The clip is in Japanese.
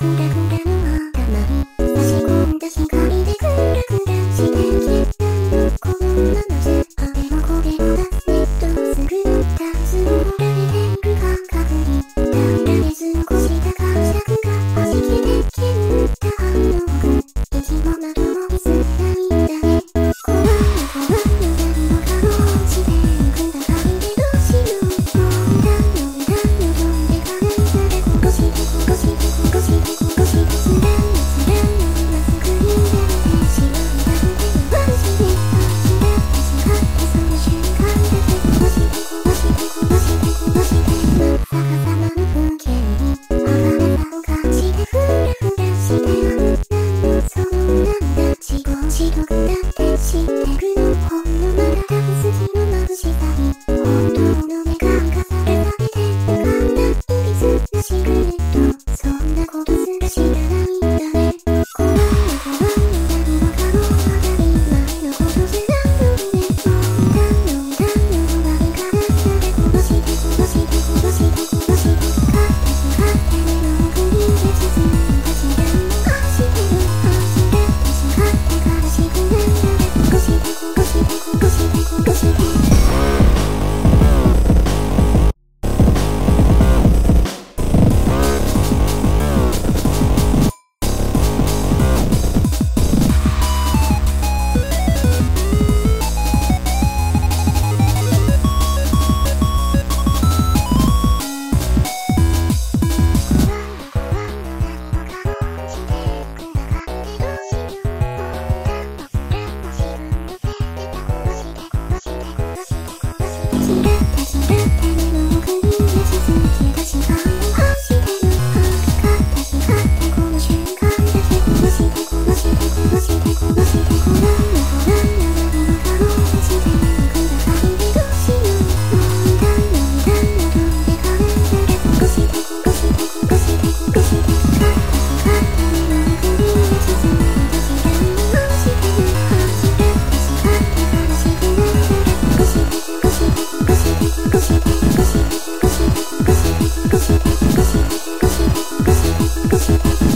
くらくらのはたま差し込んだ光でくらくらしてたこんなのじゃあれもこれもだするのかすぐられて感覚にだんだんし高しがはじてきん Thank you.